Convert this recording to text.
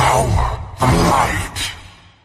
power of life.